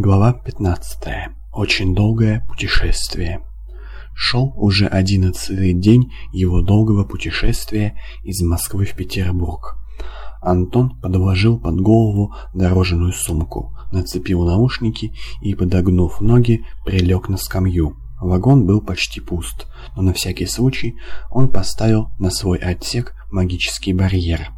Глава 15. Очень долгое путешествие. Шел уже одиннадцатый день его долгого путешествия из Москвы в Петербург. Антон подложил под голову дорожную сумку, нацепил наушники и, подогнув ноги, прилег на скамью. Вагон был почти пуст, но на всякий случай он поставил на свой отсек магический барьер –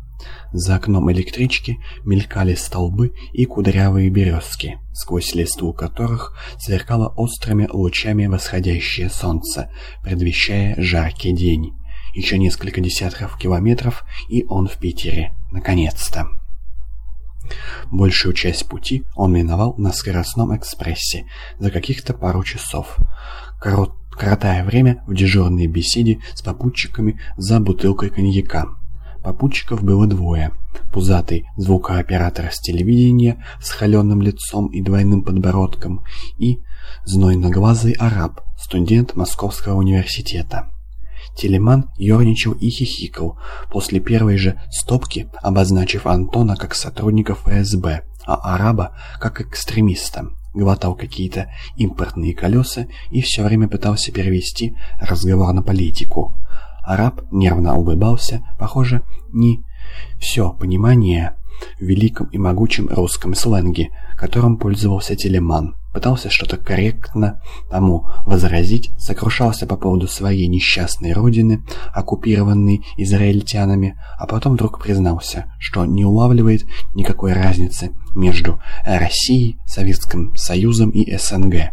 за окном электрички мелькали столбы и кудрявые березки, сквозь листву которых сверкало острыми лучами восходящее солнце, предвещая жаркий день. Еще несколько десятков километров, и он в Питере. Наконец-то. Большую часть пути он миновал на скоростном экспрессе за каких-то пару часов. Корот коротая время в дежурной беседе с попутчиками за бутылкой коньяка. Попутчиков было двое. Пузатый звукооператор с телевидения с холеным лицом и двойным подбородком и знойноглазый араб, студент Московского университета. Телеман ерничал и хихикал, после первой же стопки обозначив Антона как сотрудника ФСБ, а араба как экстремиста. Глотал какие-то импортные колеса и все время пытался перевести разговор на политику. Араб нервно улыбался, похоже, не все понимание в великом и могучем русском сленге, которым пользовался Телеман. Пытался что-то корректно тому возразить, сокрушался по поводу своей несчастной родины, оккупированной израильтянами, а потом вдруг признался, что не улавливает никакой разницы между Россией, Советским Союзом и СНГ.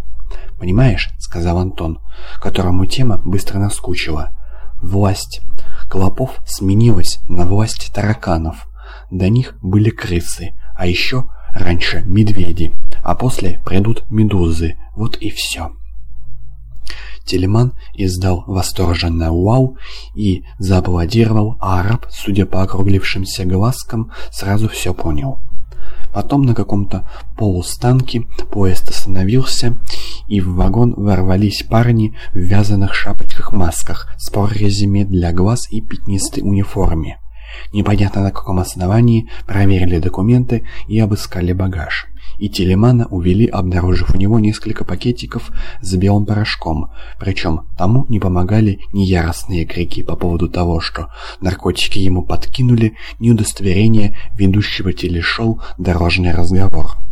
«Понимаешь», — сказал Антон, которому тема быстро наскучила, Власть клопов сменилась на власть тараканов. До них были крысы, а еще раньше медведи, а после придут медузы. Вот и все. Телеман издал восторженное «Вау» и зааплодировал, а араб, судя по округлившимся глазкам, сразу все понял. Потом на каком-то полустанке поезд остановился, и в вагон ворвались парни в вязаных шапочках-масках с прорезями для глаз и пятнистой униформе. Непонятно на каком основании проверили документы и обыскали багаж и Телемана увели, обнаружив у него несколько пакетиков с белым порошком, причем тому не помогали ни яростные крики по поводу того, что наркотики ему подкинули, ни удостоверение ведущего телешоу «Дорожный разговор».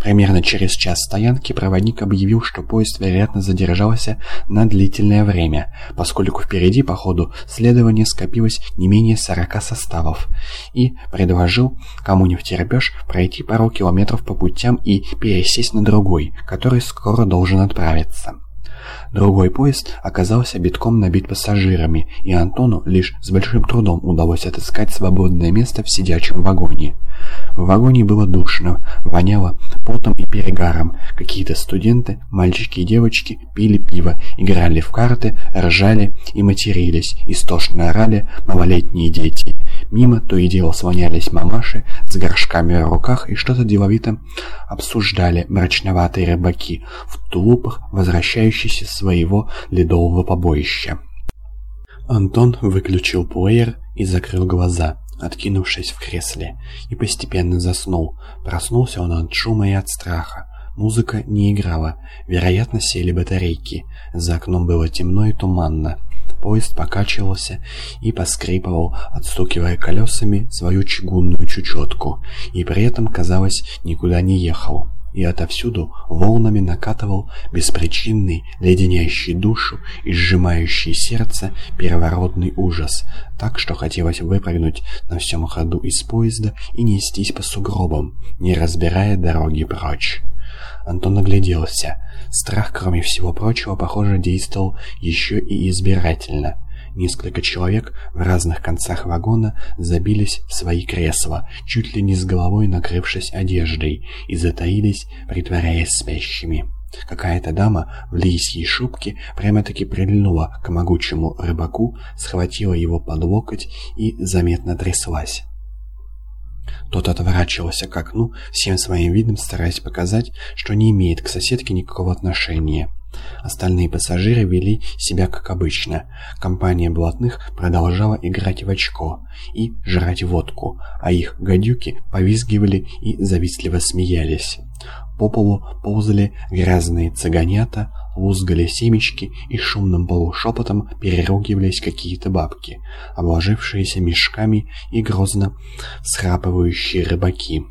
Примерно через час стоянки проводник объявил, что поезд, вероятно, задержался на длительное время, поскольку впереди по ходу следования скопилось не менее 40 составов, и предложил, кому не втерпешь, пройти пару километров по путям и пересесть на другой, который скоро должен отправиться. Другой поезд оказался битком набит пассажирами, и Антону лишь с большим трудом удалось отыскать свободное место в сидячем вагоне. В вагоне было душно, воняло потом и перегаром. Какие-то студенты, мальчики и девочки, пили пиво, играли в карты, ржали и матерились, истошно орали малолетние дети. Мимо то и дело слонялись мамаши с горшками в руках и что-то деловито обсуждали мрачноватые рыбаки в тулупах, возвращающиеся своего ледового побоища. Антон выключил плеер и закрыл глаза откинувшись в кресле, и постепенно заснул. Проснулся он от шума и от страха. Музыка не играла, вероятно, сели батарейки. За окном было темно и туманно. Поезд покачивался и поскрипывал, отстукивая колесами свою чугунную чучетку, и при этом, казалось, никуда не ехал. И отовсюду волнами накатывал беспричинный, леденящий душу и сжимающий сердце первородный ужас, так что хотелось выпрыгнуть на всем ходу из поезда и нестись по сугробам, не разбирая дороги прочь. Антон огляделся. Страх, кроме всего прочего, похоже, действовал еще и избирательно. Несколько человек в разных концах вагона забились в свои кресла, чуть ли не с головой накрывшись одеждой, и затаились, притворяясь спящими. Какая-то дама в лисьей шубке прямо-таки прильнула к могучему рыбаку, схватила его под локоть и заметно тряслась. Тот отворачивался к окну, всем своим видом стараясь показать, что не имеет к соседке никакого отношения. Остальные пассажиры вели себя как обычно. Компания блатных продолжала играть в очко и жрать водку, а их гадюки повизгивали и завистливо смеялись. По полу ползали грязные цыганята, лузгали семечки и шумным полушепотом переругивались какие-то бабки, обложившиеся мешками и грозно схрапывающие рыбаки.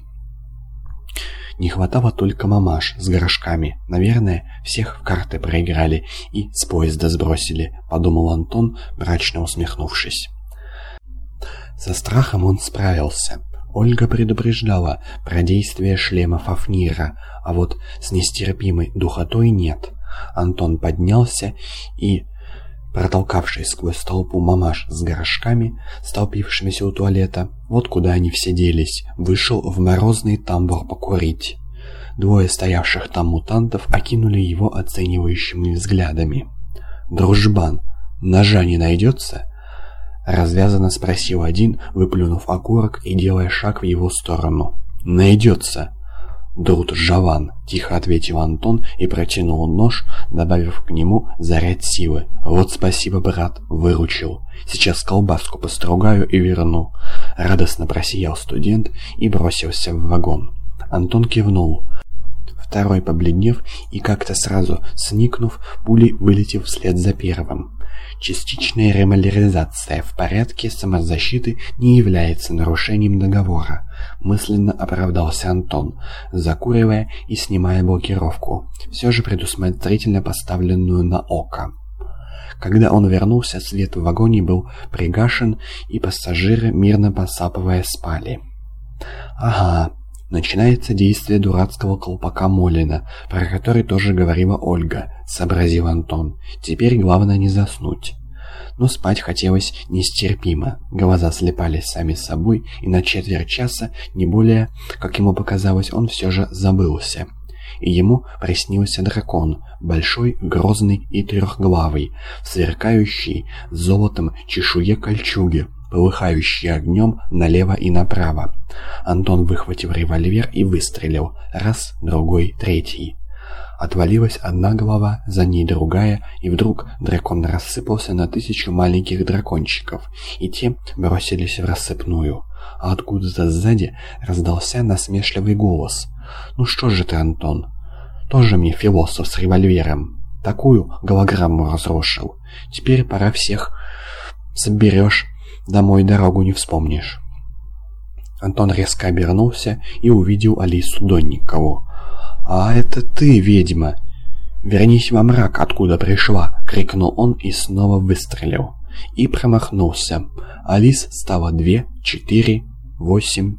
Не хватало только мамаш с горшками. Наверное, всех в карты проиграли и с поезда сбросили, подумал Антон, мрачно усмехнувшись. Со страхом он справился. Ольга предупреждала про действие шлема Фафнира, а вот с нестерпимой духотой нет. Антон поднялся и, протолкавшись сквозь толпу мамаш с горшками, столпившимися у туалета, вот куда они все делись, вышел в морозный тамбур покурить. Двое стоявших там мутантов окинули его оценивающими взглядами. «Дружбан, ножа не найдется?» Развязанно спросил один, выплюнув окурок и делая шаг в его сторону. «Найдется!» «Друт Жаван», — тихо ответил Антон и протянул нож, добавив к нему заряд силы. «Вот спасибо, брат, выручил. Сейчас колбаску постругаю и верну». Радостно просиял студент и бросился в вагон. Антон кивнул. Второй, побледнев и как-то сразу сникнув, пулей вылетел вслед за первым. Частичная ремаляризация в порядке самозащиты не является нарушением договора, мысленно оправдался Антон, закуривая и снимая блокировку, все же предусмотрительно поставленную на око. Когда он вернулся, свет в вагоне был пригашен, и пассажиры, мирно посапывая, спали. «Ага, начинается действие дурацкого колпака Молина, про который тоже говорила Ольга», — сообразил Антон. «Теперь главное не заснуть». Но спать хотелось нестерпимо. Глаза слепались сами собой, и на четверть часа, не более, как ему показалось, он все же забылся. И ему приснился дракон, большой, грозный и трехглавый, сверкающий золотом чешуе кольчуги, полыхающий огнем налево и направо. Антон выхватил револьвер и выстрелил. Раз, другой, третий. Отвалилась одна голова, за ней другая, и вдруг дракон рассыпался на тысячу маленьких дракончиков, и те бросились в рассыпную. А откуда-то сзади раздался насмешливый голос. «Ну что же ты, Антон? Тоже мне философ с револьвером. Такую голограмму разрушил. Теперь пора всех соберешь Домой дорогу не вспомнишь. Антон резко обернулся и увидел Алису Донникову. «А это ты, ведьма!» «Вернись во мрак, откуда пришла!» — крикнул он и снова выстрелил. И промахнулся. Алис стало две, четыре, восемь.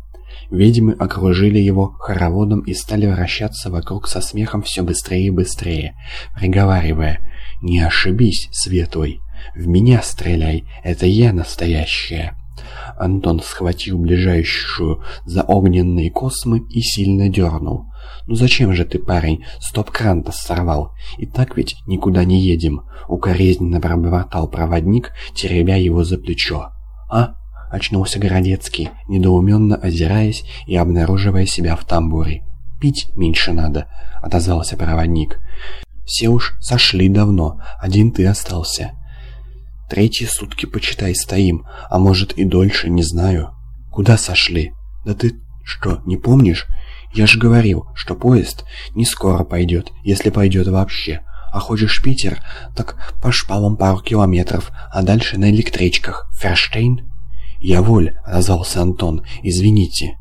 Ведьмы окружили его хороводом и стали вращаться вокруг со смехом все быстрее и быстрее, приговаривая «Не ошибись, светлый!» В меня стреляй, это я настоящая. Антон схватил ближайшую за огненные космы и сильно дернул. «Ну зачем же ты, парень, стоп-кран-то сорвал? И так ведь никуда не едем!» Укоризненно пробормотал проводник, теребя его за плечо. «А?» — очнулся Городецкий, недоуменно озираясь и обнаруживая себя в тамбуре. «Пить меньше надо», — отозвался проводник. «Все уж сошли давно, один ты остался». Третьи сутки, почитай, стоим, а может и дольше, не знаю. Куда сошли? Да ты что, не помнишь? Я же говорил, что поезд не скоро пойдет, если пойдет вообще. А хочешь Питер, так по шпалам пару километров, а дальше на электричках. Ферштейн? Я воль, отозвался Антон, извините.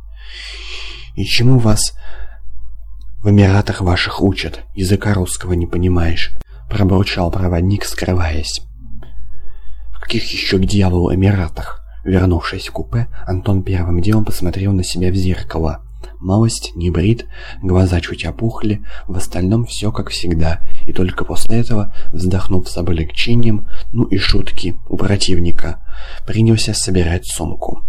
И чему вас в Эмиратах ваших учат? Языка русского не понимаешь, пробурчал проводник, скрываясь каких еще к дьяволу Эмиратах? Вернувшись в купе, Антон первым делом посмотрел на себя в зеркало. Малость, не брит, глаза чуть опухли, в остальном все как всегда, и только после этого, вздохнув с облегчением, ну и шутки у противника, принялся собирать сумку.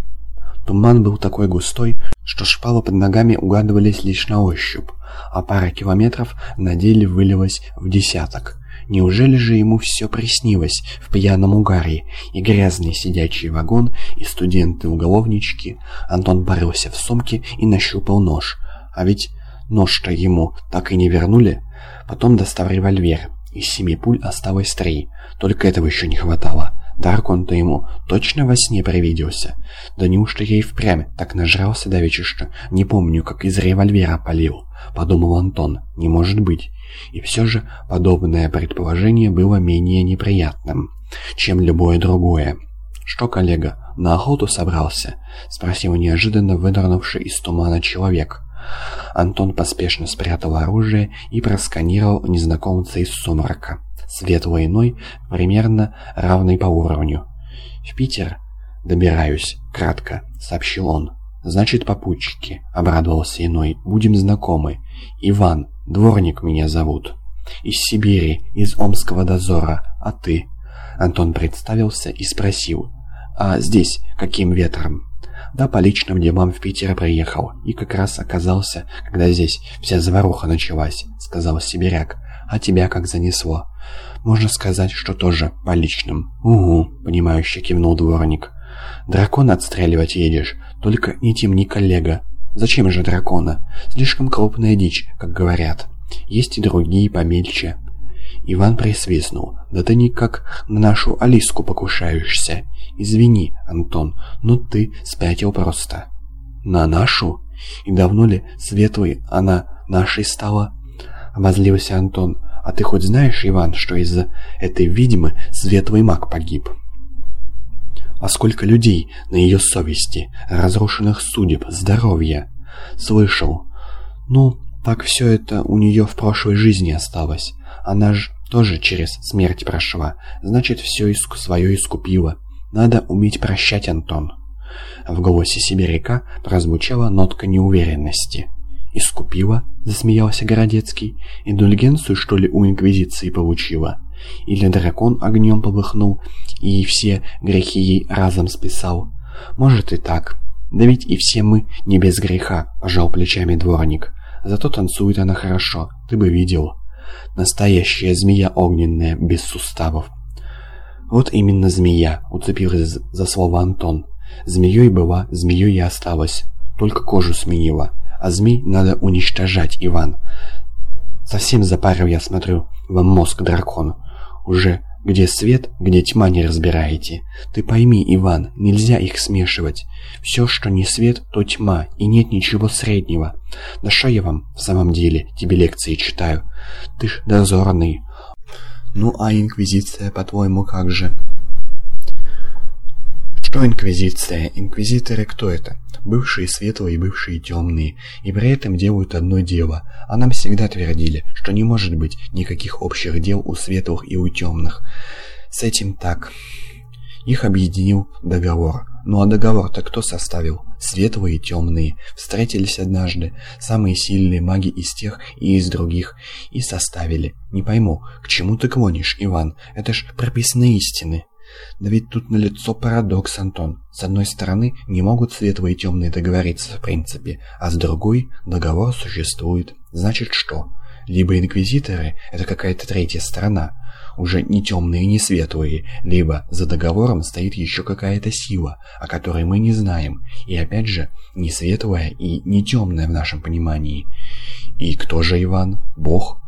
Туман был такой густой, что шпалы под ногами угадывались лишь на ощупь, а пара километров на деле вылилась в десяток. Неужели же ему все приснилось в пьяном угаре, и грязный сидячий вагон, и студенты-уголовнички? Антон порылся в сумке и нащупал нож. А ведь нож-то ему так и не вернули. Потом достал револьвер. Из семи пуль осталось три. Только этого еще не хватало. Даркон-то ему точно во сне привиделся. Да неужто я и впрямь так нажрался давеча, что не помню, как из револьвера полил? Подумал Антон. Не может быть. И все же подобное предположение было менее неприятным, чем любое другое. «Что, коллега, на охоту собрался?» — спросил неожиданно выдернувший из тумана человек. Антон поспешно спрятал оружие и просканировал незнакомца из сумрака. Светлый иной, примерно равный по уровню. «В Питер добираюсь», — кратко сообщил он. «Значит, попутчики», — обрадовался иной, — «будем знакомы. Иван, дворник меня зовут. Из Сибири, из Омского дозора, а ты?» Антон представился и спросил, «А здесь каким ветром?» «Да, по личным делам в Питер приехал, и как раз оказался, когда здесь вся заваруха началась», — сказал сибиряк. «А тебя как занесло?» «Можно сказать, что тоже по личным». «Угу», — понимающе кивнул дворник. «Дракон отстреливать едешь, только не темни, коллега. Зачем же дракона? Слишком крупная дичь, как говорят. Есть и другие помельче». Иван присвистнул. «Да ты никак на нашу Алиску покушаешься. Извини, Антон, но ты спятил просто». «На нашу? И давно ли светлой она нашей стала?» Обозлился Антон. «А ты хоть знаешь, Иван, что из-за этой ведьмы светлый маг погиб?» А сколько людей на ее совести, разрушенных судеб, здоровья. Слышал. Ну, так все это у нее в прошлой жизни осталось. Она же тоже через смерть прошла, значит, все иск свое искупила. Надо уметь прощать, Антон. В голосе сибиряка прозвучала нотка неуверенности. «Искупила?» — засмеялся Городецкий. «Индульгенцию, что ли, у Инквизиции получила?» Или дракон огнем полыхнул и все грехи ей разом списал? Может и так. Да ведь и все мы не без греха, пожал плечами дворник. Зато танцует она хорошо, ты бы видел. Настоящая змея огненная, без суставов. Вот именно змея, уцепился за слово Антон. Змеей была, змеей и осталась. Только кожу сменила. А змей надо уничтожать, Иван. Совсем запарил, я смотрю, вам мозг дракон. Уже где свет, где тьма не разбираете. Ты пойми, Иван, нельзя их смешивать. Все, что не свет, то тьма, и нет ничего среднего. Да что я вам, в самом деле, тебе лекции читаю? Ты ж дозорный. Ну а инквизиция, по-твоему, как же? Что инквизиция? Инквизиторы кто это? Бывшие светлые и бывшие темные. И при этом делают одно дело. А нам всегда твердили, что не может быть никаких общих дел у светлых и у темных. С этим так. Их объединил договор. Ну а договор-то кто составил? Светлые и темные. Встретились однажды, самые сильные маги из тех и из других, и составили. Не пойму, к чему ты клонишь, Иван? Это ж прописные истины. Да ведь тут налицо парадокс, Антон. С одной стороны, не могут светлые и темные договориться в принципе, а с другой, договор существует. Значит что? Либо инквизиторы — это какая-то третья сторона, уже не темные, не светлые, либо за договором стоит еще какая-то сила, о которой мы не знаем, и опять же, не светлая и не темная в нашем понимании. И кто же Иван? Бог?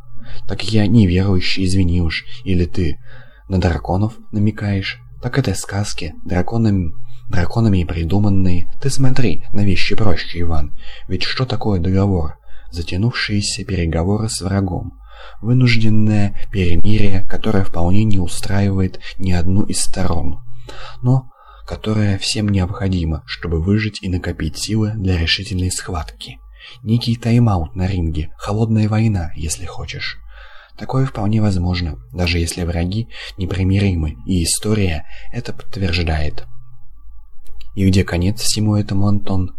Так я неверующий, извини уж, или ты на драконов намекаешь? Так это сказки, драконами, драконами и придуманные. Ты смотри на вещи проще, Иван. Ведь что такое договор? Затянувшиеся переговоры с врагом. Вынужденное перемирие, которое вполне не устраивает ни одну из сторон. Но которое всем необходимо, чтобы выжить и накопить силы для решительной схватки. Некий тайм-аут на ринге, холодная война, если хочешь. Такое вполне возможно, даже если враги непримиримы, и история это подтверждает. И где конец всему этому, Антон?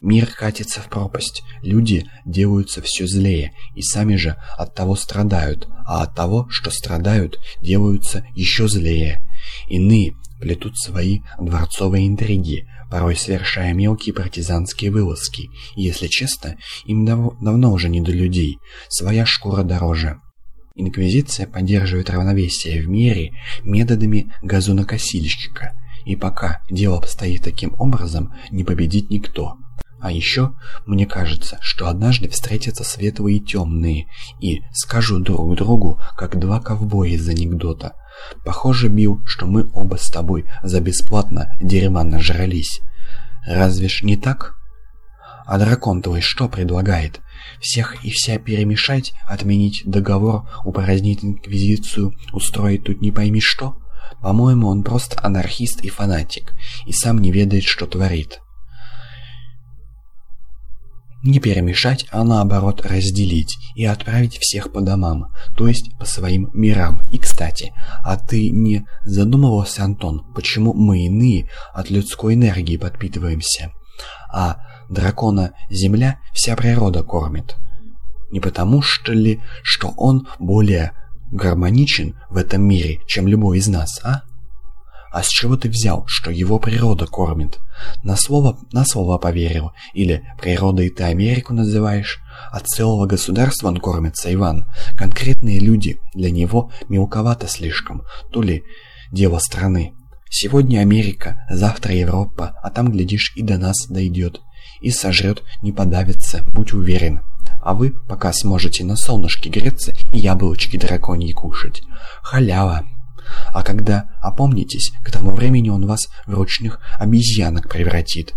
Мир катится в пропасть, люди делаются все злее, и сами же от того страдают, а от того, что страдают, делаются еще злее. Иные плетут свои дворцовые интриги, порой совершая мелкие партизанские вылазки, если честно, им дав давно уже не до людей, своя шкура дороже. Инквизиция поддерживает равновесие в мире методами газонокосильщика, и пока дело обстоит таким образом, не победит никто. А еще мне кажется, что однажды встретятся светлые и темные и скажут друг другу, как два ковбоя из анекдота. Похоже, Билл, что мы оба с тобой за бесплатно дерьма нажрались. Разве ж не так? А дракон твой что предлагает? Всех и вся перемешать, отменить договор, упразднить инквизицию, устроить тут не пойми что? По-моему, он просто анархист и фанатик, и сам не ведает, что творит. Не перемешать, а наоборот разделить и отправить всех по домам, то есть по своим мирам. И, кстати, а ты не задумывался, Антон, почему мы иные от людской энергии подпитываемся? А дракона Земля вся природа кормит. Не потому что ли, что он более гармоничен в этом мире, чем любой из нас, а? А с чего ты взял, что его природа кормит? На слово, на слово поверил. Или природой ты Америку называешь? От целого государства он кормится, Иван. Конкретные люди для него мелковато слишком. То ли дело страны. Сегодня Америка, завтра Европа, а там, глядишь, и до нас дойдет. И сожрет, не подавится, будь уверен. А вы пока сможете на солнышке греться и яблочки драконьи кушать. Халява. А когда опомнитесь, к тому времени он вас в ручных обезьянок превратит.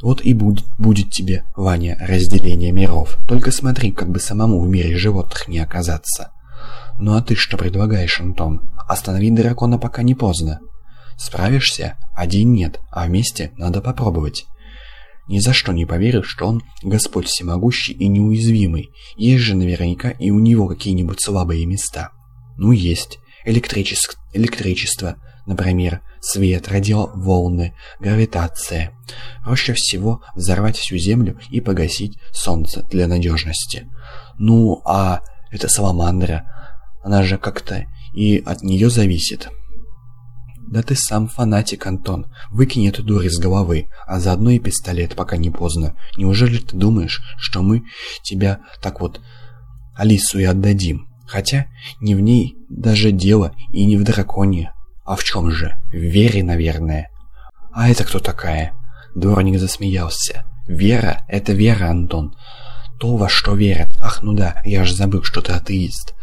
Вот и будет, будет тебе, Ваня, разделение миров. Только смотри, как бы самому в мире животных не оказаться. Ну а ты что предлагаешь, Антон? Остановить дракона пока не поздно. Справишься? Один нет, а вместе надо попробовать. Ни за что не поверю, что он Господь всемогущий и неуязвимый. Есть же наверняка и у него какие-нибудь слабые места. Ну, есть электричес... электричество, например, свет, радиоволны, гравитация. Проще всего взорвать всю Землю и погасить Солнце для надежности. Ну, а это саламандра, она же как-то и от нее зависит. Да ты сам фанатик, Антон. Выкинь эту дурь из головы, а заодно и пистолет, пока не поздно. Неужели ты думаешь, что мы тебя так вот Алису и отдадим? Хотя не в ней даже дело и не в драконе. А в чем же? В вере, наверное. А это кто такая? Дворник засмеялся. Вера — это вера, Антон. То, во что верят. Ах, ну да, я же забыл, что ты атеист.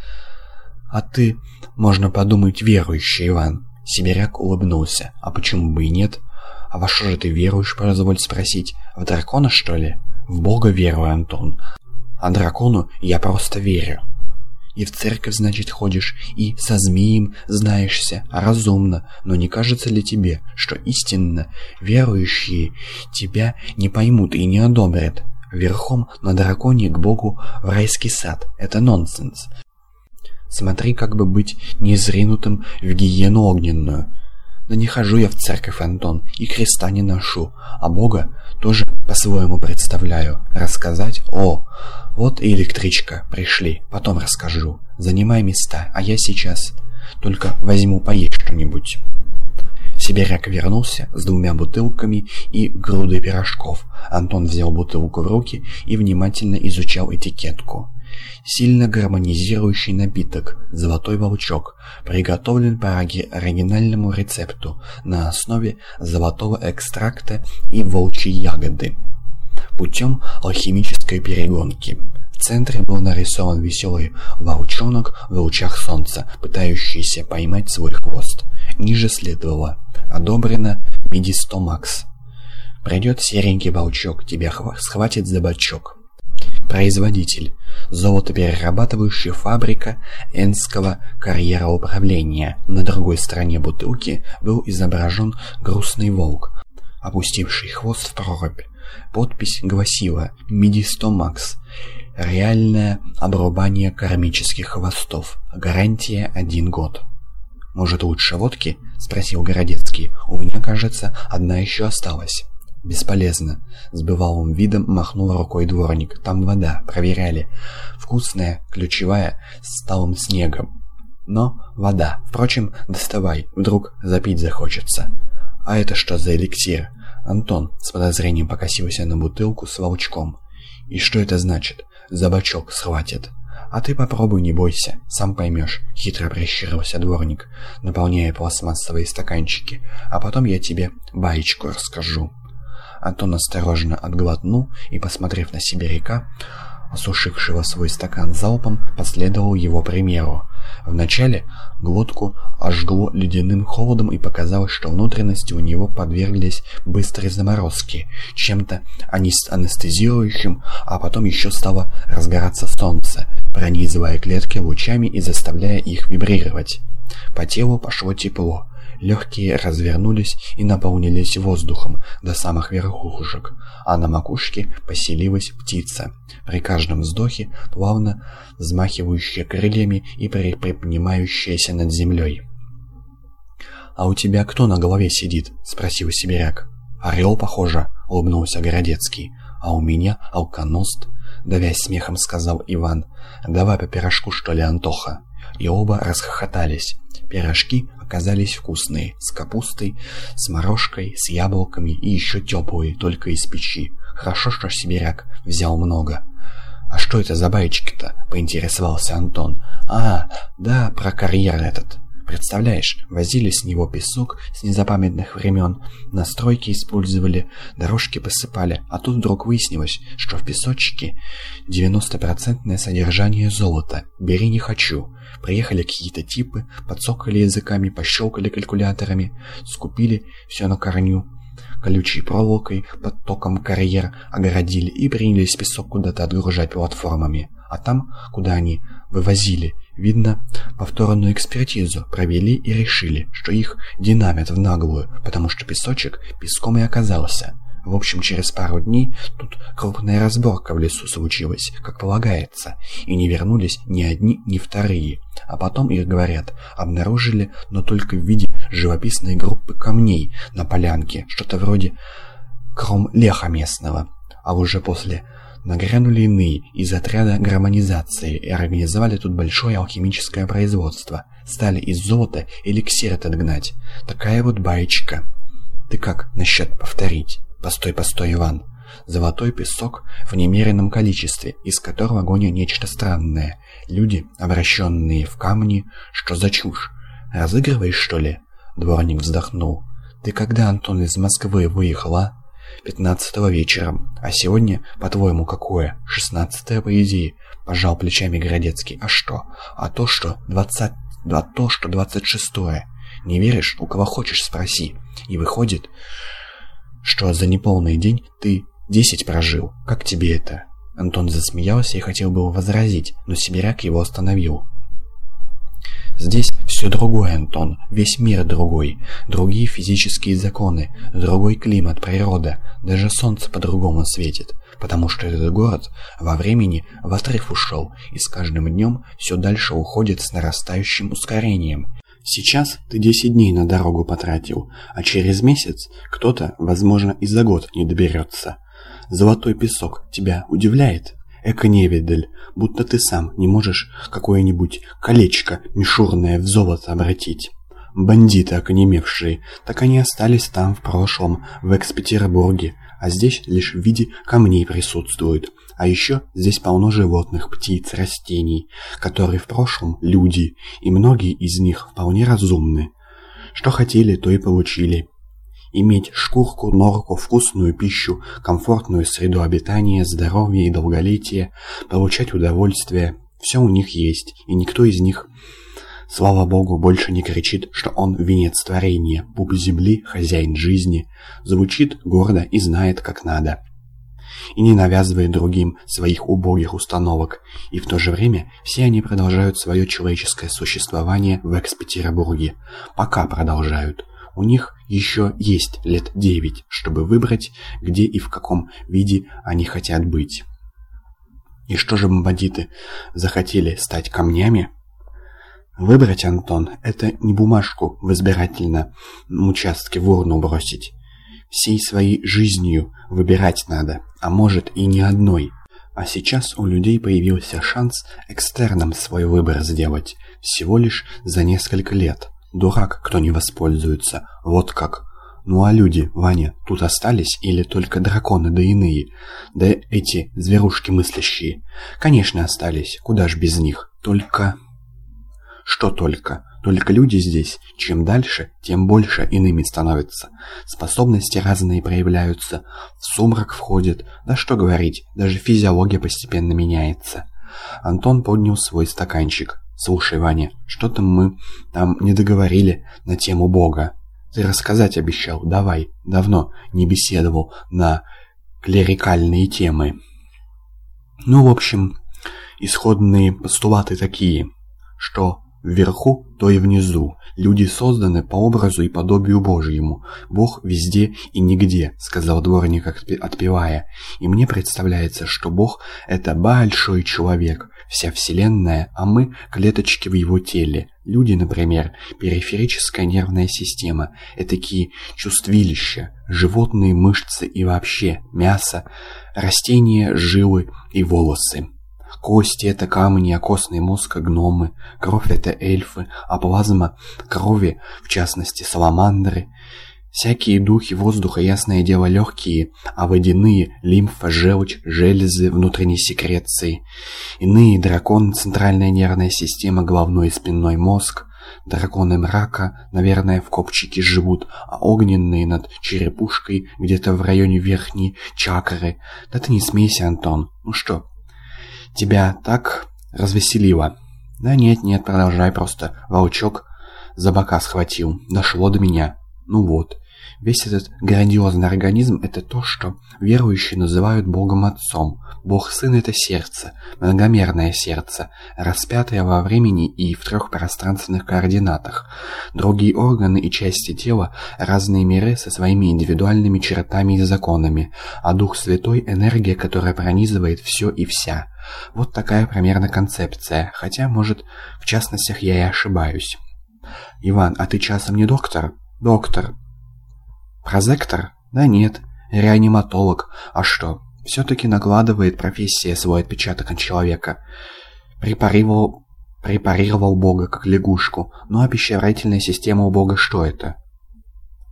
А ты, можно подумать, верующий, Иван. Сибиряк улыбнулся. А почему бы и нет? А во что же ты веруешь, позволь спросить? В дракона, что ли? В Бога верую, Антон. А дракону я просто верю. И в церковь, значит, ходишь, и со змеем знаешься, разумно, но не кажется ли тебе, что истинно верующие тебя не поймут и не одобрят? Верхом на драконе к Богу в райский сад. Это нонсенс. Смотри, как бы быть незринутым в гиену огненную. Да не хожу я в церковь, Антон, и креста не ношу, а Бога тоже по-своему представляю. Рассказать? О, вот и электричка, пришли, потом расскажу. Занимай места, а я сейчас только возьму поесть что-нибудь. Сибиряк вернулся с двумя бутылками и грудой пирожков. Антон взял бутылку в руки и внимательно изучал этикетку. Сильно гармонизирующий напиток «Золотой волчок» приготовлен по оригинальному рецепту на основе золотого экстракта и волчьей ягоды путем алхимической перегонки. В центре был нарисован веселый волчонок в лучах солнца, пытающийся поймать свой хвост. Ниже следовало «Одобрено Медистомакс». Придет серенький волчок, тебя схватит за бочок. Производитель. Золотоперерабатывающая фабрика Энского карьера управления. На другой стороне бутылки был изображен грустный волк, опустивший хвост в прорубь. Подпись гласила «Медистомакс». Реальное обрубание кармических хвостов. Гарантия один год. «Может, лучше водки?» — спросил Городецкий. «У меня, кажется, одна еще осталась». «Бесполезно», — с видом махнул рукой дворник. «Там вода, проверяли. Вкусная, ключевая, с талым снегом. Но вода. Впрочем, доставай, вдруг запить захочется». «А это что за эликсир?» Антон с подозрением покосился на бутылку с волчком. «И что это значит? За бочок схватит». «А ты попробуй, не бойся, сам поймешь», — хитро прищурился дворник, наполняя пластмассовые стаканчики. «А потом я тебе баечку расскажу». Антон осторожно отглотнул и, посмотрев на сибиряка, осушившего свой стакан залпом, последовал его примеру. Вначале глотку ожгло ледяным холодом и показалось, что внутренности у него подверглись быстрой заморозке, чем-то анестезирующим, а потом еще стало разгораться солнце, пронизывая клетки лучами и заставляя их вибрировать. По телу пошло тепло, Легкие развернулись и наполнились воздухом до самых верхушек, а на макушке поселилась птица, при каждом вздохе плавно взмахивающая крыльями и приподнимающаяся над землей. «А у тебя кто на голове сидит?» — спросил сибиряк. «Орел, похоже», — улыбнулся Городецкий. «А у меня алконост», — давясь смехом сказал Иван. «Давай по пирожку, что ли, Антоха?» И оба расхохотались. Пирожки оказались вкусные, с капустой, с морожкой, с яблоками и еще теплые, только из печи. Хорошо, что сибиряк взял много. «А что это за байчики-то?» — поинтересовался Антон. «А, да, про карьер этот». Представляешь, возили с него песок с незапамятных времен, настройки использовали, дорожки посыпали, а тут вдруг выяснилось, что в песочке 90% содержание золота. Бери не хочу. Приехали какие-то типы, подсокали языками, пощелкали калькуляторами, скупили все на корню, колючей проволокой под током карьер огородили и принялись песок куда-то отгружать платформами. А там, куда они вывозили, видно, повторную экспертизу провели и решили, что их динамят в наглую, потому что песочек песком и оказался. В общем, через пару дней тут крупная разборка в лесу случилась, как полагается, и не вернулись ни одни, ни вторые. А потом их, говорят, обнаружили, но только в виде живописной группы камней на полянке, что-то вроде кром-леха местного. А уже после нагрянули иные из отряда гармонизации и организовали тут большое алхимическое производство. Стали из золота эликсир этот гнать. Такая вот баечка. Ты как насчет повторить? Постой, постой, Иван. Золотой песок в немеренном количестве, из которого гонят нечто странное. Люди, обращенные в камни, что за чушь? Разыгрываешь, что ли? Дворник вздохнул. Ты когда, Антон, из Москвы выехала? Пятнадцатого вечером. А сегодня, по-твоему, какое? Шестнадцатое, по идее. Пожал плечами Городецкий. А что? А то, что двадцать... А то, что двадцать шестое. Не веришь? У кого хочешь спроси. И выходит, что за неполный день ты десять прожил. Как тебе это?» Антон засмеялся и хотел было возразить, но сибиряк его остановил. «Здесь все другое, Антон, весь мир другой, другие физические законы, другой климат, природа, даже солнце по-другому светит, потому что этот город во времени в отрыв ушел и с каждым днем все дальше уходит с нарастающим ускорением, Сейчас ты 10 дней на дорогу потратил, а через месяц кто-то, возможно, и за год не доберется. Золотой песок тебя удивляет? Эко-невидаль, будто ты сам не можешь какое-нибудь колечко мишурное в золото обратить. Бандиты оконемевшие, так они остались там в прошлом, в Экс-Петербурге, а здесь лишь в виде камней присутствуют. А еще здесь полно животных, птиц, растений, которые в прошлом люди, и многие из них вполне разумны. Что хотели, то и получили. Иметь шкурку, норку, вкусную пищу, комфортную среду обитания, здоровье и долголетие, получать удовольствие – все у них есть, и никто из них, слава богу, больше не кричит, что он венец творения, пуп земли, хозяин жизни, звучит гордо и знает, как надо и не навязывает другим своих убогих установок, и в то же время все они продолжают свое человеческое существование в Экс-Петербурге. Пока продолжают. У них еще есть лет девять, чтобы выбрать, где и в каком виде они хотят быть. И что же бандиты захотели стать камнями? Выбрать, Антон, это не бумажку в избирательном участке в урну бросить всей своей жизнью выбирать надо, а может и не одной. А сейчас у людей появился шанс экстерном свой выбор сделать, всего лишь за несколько лет. Дурак, кто не воспользуется, вот как. Ну а люди, Ваня, тут остались или только драконы да иные? Да эти зверушки мыслящие. Конечно, остались, куда ж без них. Только... Что только? Только люди здесь, чем дальше, тем больше иными становятся. Способности разные проявляются, в сумрак входят, да что говорить, даже физиология постепенно меняется. Антон поднял свой стаканчик. «Слушай, Ваня, что-то мы там не договорили на тему Бога. Ты рассказать обещал, давай, давно не беседовал на клерикальные темы». Ну, в общем, исходные постулаты такие, что вверху, то и внизу. Люди созданы по образу и подобию Божьему. Бог везде и нигде, сказал дворник, отпевая. И мне представляется, что Бог — это большой человек, вся вселенная, а мы — клеточки в его теле. Люди, например, периферическая нервная система, этакие чувствилища, животные мышцы и вообще мясо, растения, жилы и волосы. Кости — это камни, а костный мозг — гномы, кровь — это эльфы, а плазма — крови, в частности, саламандры. Всякие духи воздуха, ясное дело, легкие, а водяные — лимфа, желчь, железы, внутренней секреции. Иные — дракон, центральная нервная система, головной и спинной мозг. Драконы мрака, наверное, в копчике живут, а огненные над черепушкой, где-то в районе верхней чакры. Да ты не смейся, Антон. Ну что, тебя так развеселило?» «Да нет, нет, продолжай просто. Волчок за бока схватил. Дошло до меня. Ну вот. Весь этот грандиозный организм – это то, что верующие называют Богом Отцом. Бог-Сын – это сердце, многомерное сердце, распятое во времени и в трех пространственных координатах. Другие органы и части тела – разные миры со своими индивидуальными чертами и законами, а Дух Святой – энергия, которая пронизывает все и вся. Вот такая примерно концепция, хотя, может, в частностях я и ошибаюсь. «Иван, а ты часом не доктор?» «Доктор». «Прозектор?» «Да нет, реаниматолог. А что, все-таки накладывает профессия свой отпечаток на человека. Препарировал, препарировал Бога как лягушку. Ну а пищеварительная система у Бога что это?»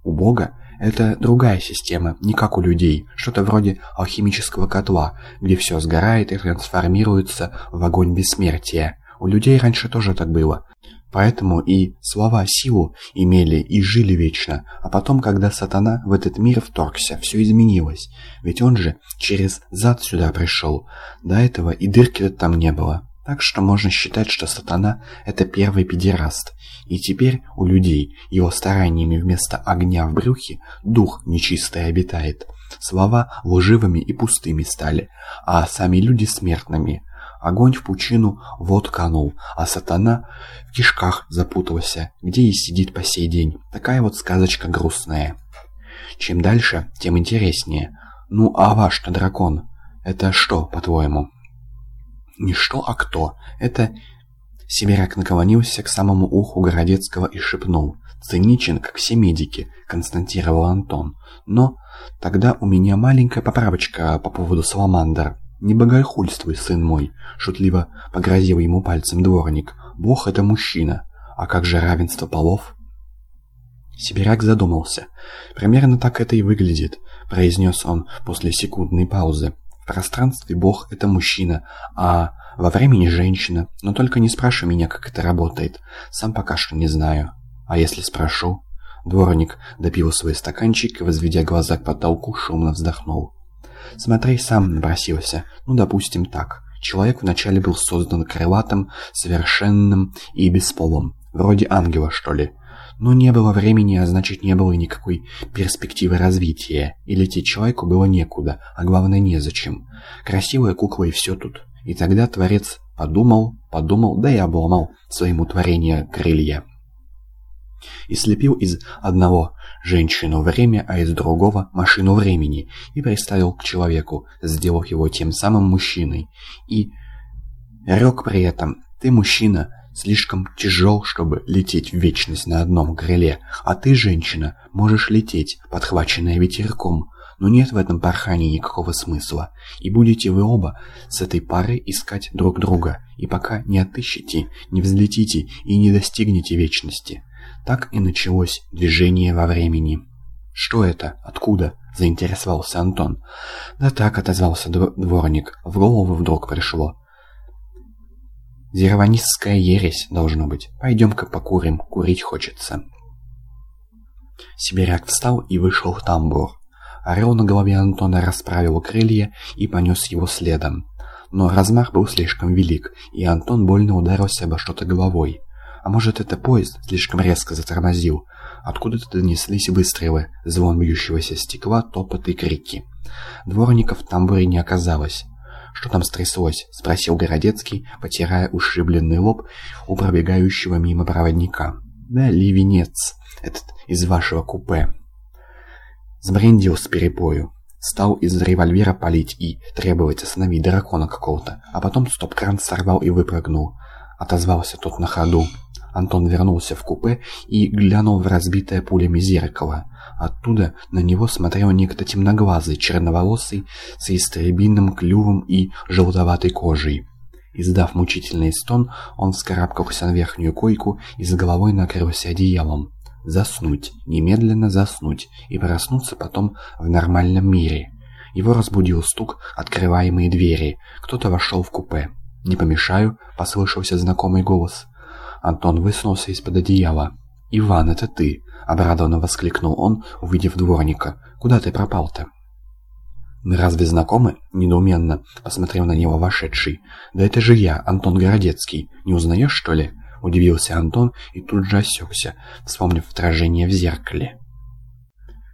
«У Бога это другая система, не как у людей, что-то вроде алхимического котла, где все сгорает и трансформируется в огонь бессмертия. У людей раньше тоже так было. Поэтому и слова силу имели и жили вечно, а потом, когда сатана в этот мир вторгся, все изменилось. Ведь он же через зад сюда пришел. До этого и дырки там не было. Так что можно считать, что сатана – это первый педераст. И теперь у людей его стараниями вместо огня в брюхе дух нечистый обитает. Слова лживыми и пустыми стали, а сами люди смертными. Огонь в пучину вот канул, а сатана в кишках запутался, где и сидит по сей день. Такая вот сказочка грустная. Чем дальше, тем интереснее. Ну а ваш-то дракон, это что, по-твоему? Не что, а кто. Это... Сибиряк наклонился к самому уху Городецкого и шепнул. «Циничен, как все медики», — констатировал Антон. «Но тогда у меня маленькая поправочка по поводу саламандр. Не богохульствуй, сын мой», — шутливо погрозил ему пальцем дворник. «Бог — это мужчина. А как же равенство полов?» Сибиряк задумался. «Примерно так это и выглядит», — произнес он после секундной паузы. В пространстве Бог — это мужчина, а во времени женщина. Но только не спрашивай меня, как это работает. Сам пока что не знаю. А если спрошу? Дворник допил свой стаканчик и, возведя глаза к потолку, шумно вздохнул. Смотри, сам напросился. Ну, допустим, так. Человек вначале был создан крылатым, совершенным и бесполым. Вроде ангела, что ли. Но не было времени, а значит не было никакой перспективы развития. И лететь человеку было некуда, а главное незачем. Красивая кукла и все тут. И тогда Творец подумал, подумал, да и обломал своему творению крылья. И слепил из одного женщину время, а из другого машину времени, и приставил к человеку, сделав его тем самым мужчиной. И рек при этом «Ты мужчина, слишком тяжел, чтобы лететь в вечность на одном крыле, а ты, женщина, можешь лететь, подхваченная ветерком. Но нет в этом порхании никакого смысла, и будете вы оба с этой парой искать друг друга, и пока не отыщете, не взлетите и не достигнете вечности. Так и началось движение во времени. «Что это? Откуда?» – заинтересовался Антон. «Да так», – отозвался дворник. В голову вдруг пришло. Зерванистская ересь, должно быть. Пойдем-ка покурим, курить хочется. Сибиряк встал и вышел в тамбур. Орел на голове Антона расправил крылья и понес его следом. Но размах был слишком велик, и Антон больно ударился обо что-то головой. А может, это поезд слишком резко затормозил? Откуда-то донеслись выстрелы, звон бьющегося стекла, топот и крики. Дворников в тамбуре не оказалось. «Что там стряслось?» — спросил Городецкий, потирая ушибленный лоб у пробегающего мимо проводника. «Да, ливенец, этот из вашего купе». Сбрендил с перепою. Стал из револьвера палить и требовать остановить дракона какого-то, а потом стоп-кран сорвал и выпрыгнул. Отозвался тот на ходу. Антон вернулся в купе и глянул в разбитое пулями зеркало. Оттуда на него смотрел некто темноглазый, черноволосый, с истребиным клювом и желтоватой кожей. Издав мучительный стон, он вскарабкался на верхнюю койку и с головой накрылся одеялом. Заснуть, немедленно заснуть и проснуться потом в нормальном мире. Его разбудил стук открываемой двери. Кто-то вошел в купе. «Не помешаю?» — послышался знакомый голос. Антон высунулся из-под одеяла. «Иван, это ты!» — обрадованно воскликнул он, увидев дворника. «Куда ты пропал-то?» «Мы разве знакомы?» — недоуменно посмотрел на него вошедший. «Да это же я, Антон Городецкий. Не узнаешь, что ли?» — удивился Антон и тут же осекся, вспомнив отражение в зеркале.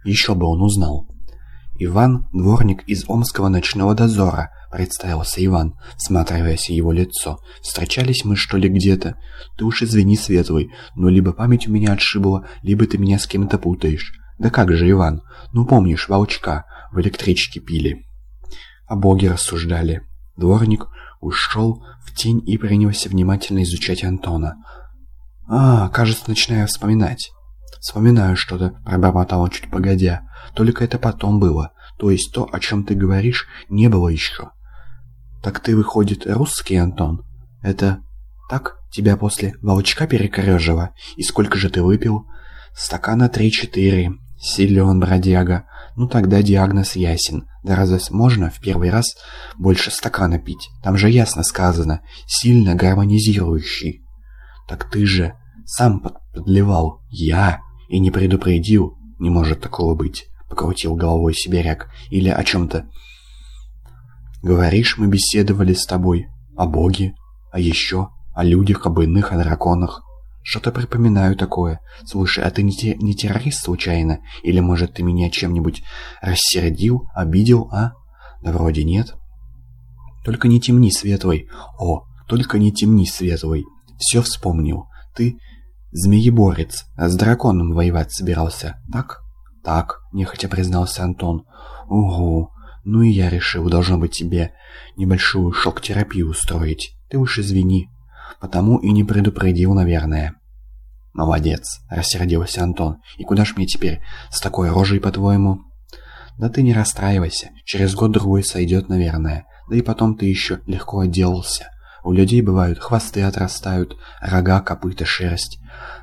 Еще бы он узнал. Иван — дворник из Омского ночного дозора, — представился Иван, всматриваясь в его лицо. «Встречались мы, что ли, где-то? Ты уж извини, Светлый, но либо память у меня отшибла, либо ты меня с кем-то путаешь. Да как же, Иван? Ну, помнишь, волчка в электричке пили?» О Боге рассуждали. Дворник ушел в тень и принялся внимательно изучать Антона. «А, кажется, начинаю вспоминать». «Вспоминаю что-то», — пробормотал он чуть погодя. «Только это потом было. То есть то, о чем ты говоришь, не было еще. «Так ты, выходит, русский, Антон? Это так тебя после волчка перекорежило? И сколько же ты выпил?» «Стакана три-четыре. Силен, бродяга. Ну тогда диагноз ясен. Да разве можно в первый раз больше стакана пить? Там же ясно сказано. Сильно гармонизирующий». «Так ты же сам подливал. Я. И не предупредил. Не может такого быть», — покрутил головой сибиряк. «Или о чем-то Говоришь, мы беседовали с тобой о Боге, а еще о людях, об иных, о драконах. Что-то припоминаю такое. Слушай, а ты не, те, не террорист случайно? Или, может, ты меня чем-нибудь рассердил, обидел, а? Да вроде нет. Только не темни, Светлый. О, только не темни, Светлый. Все вспомнил. Ты змееборец, с драконом воевать собирался, так? Так, нехотя признался Антон. Угу, ну и я решил, должно быть, тебе небольшую шок-терапию устроить. Ты уж извини. Потому и не предупредил, наверное. Молодец, рассердился Антон. И куда ж мне теперь с такой рожей, по-твоему? Да ты не расстраивайся. Через год-другой сойдет, наверное. Да и потом ты еще легко отделался. У людей бывают хвосты отрастают, рога, копыта, шерсть.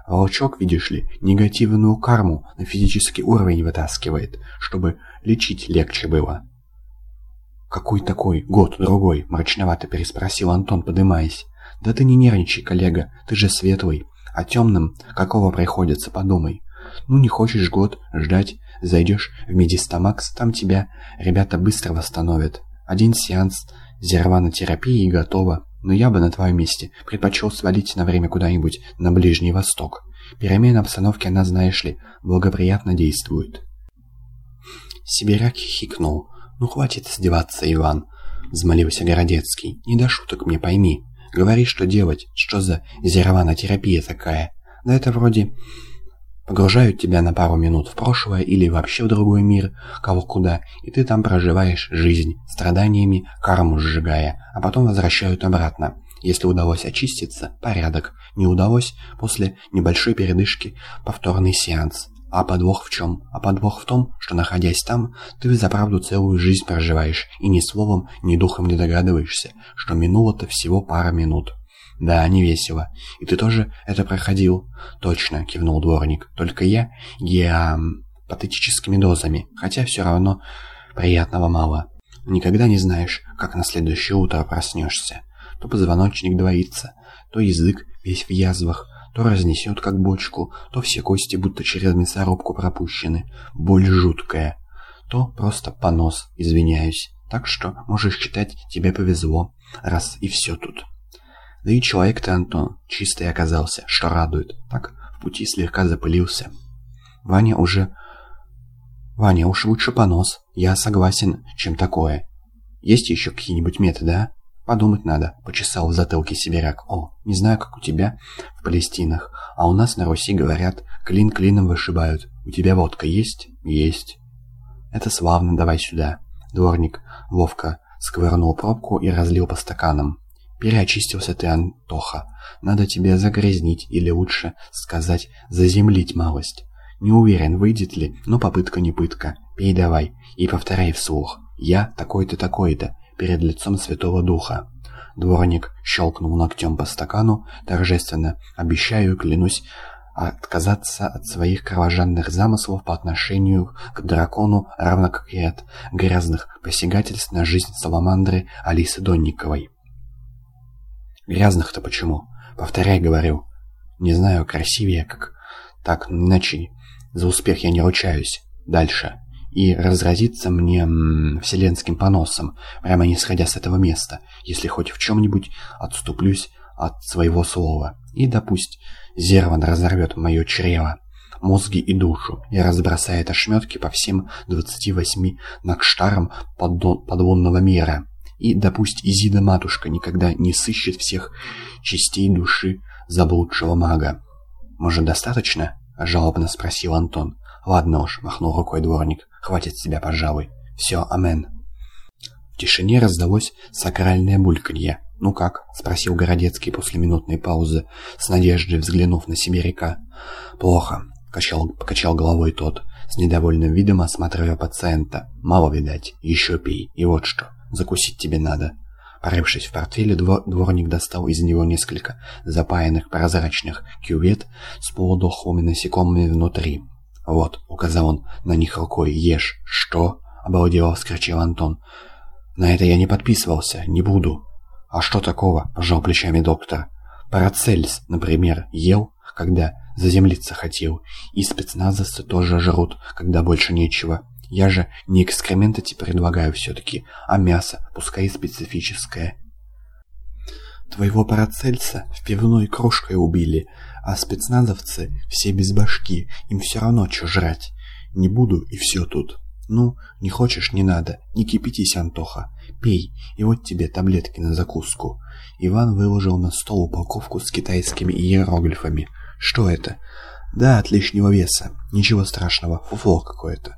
Волчок, видишь ли, негативную карму на физический уровень вытаскивает, чтобы лечить легче было. «Какой такой? Год-другой?» — мрачновато переспросил Антон, подымаясь. «Да ты не нервничай, коллега, ты же светлый. А темным какого приходится, подумай. Ну, не хочешь год ждать, зайдешь в Медистамакс, там тебя ребята быстро восстановят. Один сеанс зерванотерапии и готово. Но я бы на твоем месте предпочел свалить на время куда-нибудь на Ближний Восток. Перемена обстановки, она, знаешь ли, благоприятно действует». Сибиряк хихикнул. «Ну хватит издеваться, Иван», — взмолился Городецкий. «Не до шуток мне пойми. Говори, что делать, что за зерванотерапия такая. Да это вроде погружают тебя на пару минут в прошлое или вообще в другой мир, кого куда, и ты там проживаешь жизнь, страданиями, карму сжигая, а потом возвращают обратно. Если удалось очиститься, порядок. Не удалось, после небольшой передышки повторный сеанс. А подвох в чем? А подвох в том, что, находясь там, ты за правду целую жизнь проживаешь, и ни словом, ни духом не догадываешься, что минуло-то всего пара минут. Да, не весело. И ты тоже это проходил? Точно, кивнул дворник. Только я геам патетическими дозами, хотя все равно приятного мало. Никогда не знаешь, как на следующее утро проснешься. то позвоночник двоится, то язык весь в язвах, то разнесет как бочку, то все кости будто через мясорубку пропущены. Боль жуткая. То просто понос, извиняюсь. Так что можешь считать, тебе повезло, раз и все тут. Да и человек ты, Антон, чистый оказался, что радует. Так, в пути слегка запылился. Ваня уже... Ваня, уж лучше понос. Я согласен, чем такое. Есть еще какие-нибудь методы, а? Подумать надо, почесал в затылке сибиряк. О, не знаю, как у тебя в Палестинах, а у нас на Руси говорят, клин клином вышибают. У тебя водка есть? Есть. Это славно, давай сюда. Дворник ловко сковырнул пробку и разлил по стаканам. Переочистился ты, Антоха. Надо тебе загрязнить, или лучше сказать, заземлить малость. Не уверен, выйдет ли, но попытка не пытка. Пей давай и повторяй вслух. Я такой-то, такой-то перед лицом Святого Духа. Дворник щелкнул ногтем по стакану, торжественно обещаю, клянусь, отказаться от своих кровожадных замыслов по отношению к дракону, равно как и от грязных посягательств на жизнь Саламандры Алисы Донниковой. Грязных-то почему? Повторяй, говорю. Не знаю, красивее как. Так, иначе за успех я не ручаюсь. Дальше и разразиться мне м, вселенским поносом, прямо не сходя с этого места, если хоть в чем-нибудь отступлюсь от своего слова. И, допусть, Зерван разорвет мое чрево, мозги и душу, и разбросает ошметки по всем 28 накштарам подлунного мира. И, допусть, Изида-матушка никогда не сыщет всех частей души заблудшего мага. «Может, достаточно?» — жалобно спросил Антон. «Ладно уж», — махнул рукой дворник, — «хватит тебя, пожалуй. Все, амен». В тишине раздалось сакральное бульканье. «Ну как?» — спросил Городецкий после минутной паузы, с надеждой взглянув на сибиряка. «Плохо», — качал, покачал головой тот, с недовольным видом осматривая пациента. «Мало, видать. Еще пей. И вот что. Закусить тебе надо». Порывшись в портфеле, двор, дворник достал из него несколько запаянных прозрачных кювет с полудохлыми насекомыми внутри. «Вот», — указал он на них рукой, — «ешь». «Что?» — обалдело вскричал Антон. «На это я не подписывался, не буду». «А что такого?» — пожал плечами доктор. «Парацельс, например, ел, когда заземлиться хотел. И спецназовцы тоже жрут, когда больше нечего. Я же не экскременты тебе предлагаю все-таки, а мясо, пускай и специфическое». «Твоего Парацельса в пивной крошкой убили», а спецназовцы все без башки, им все равно что жрать. Не буду и все тут. Ну, не хочешь, не надо, не кипятись, Антоха. Пей, и вот тебе таблетки на закуску. Иван выложил на стол упаковку с китайскими иероглифами. Что это? Да, от лишнего веса. Ничего страшного, фуфло какое-то.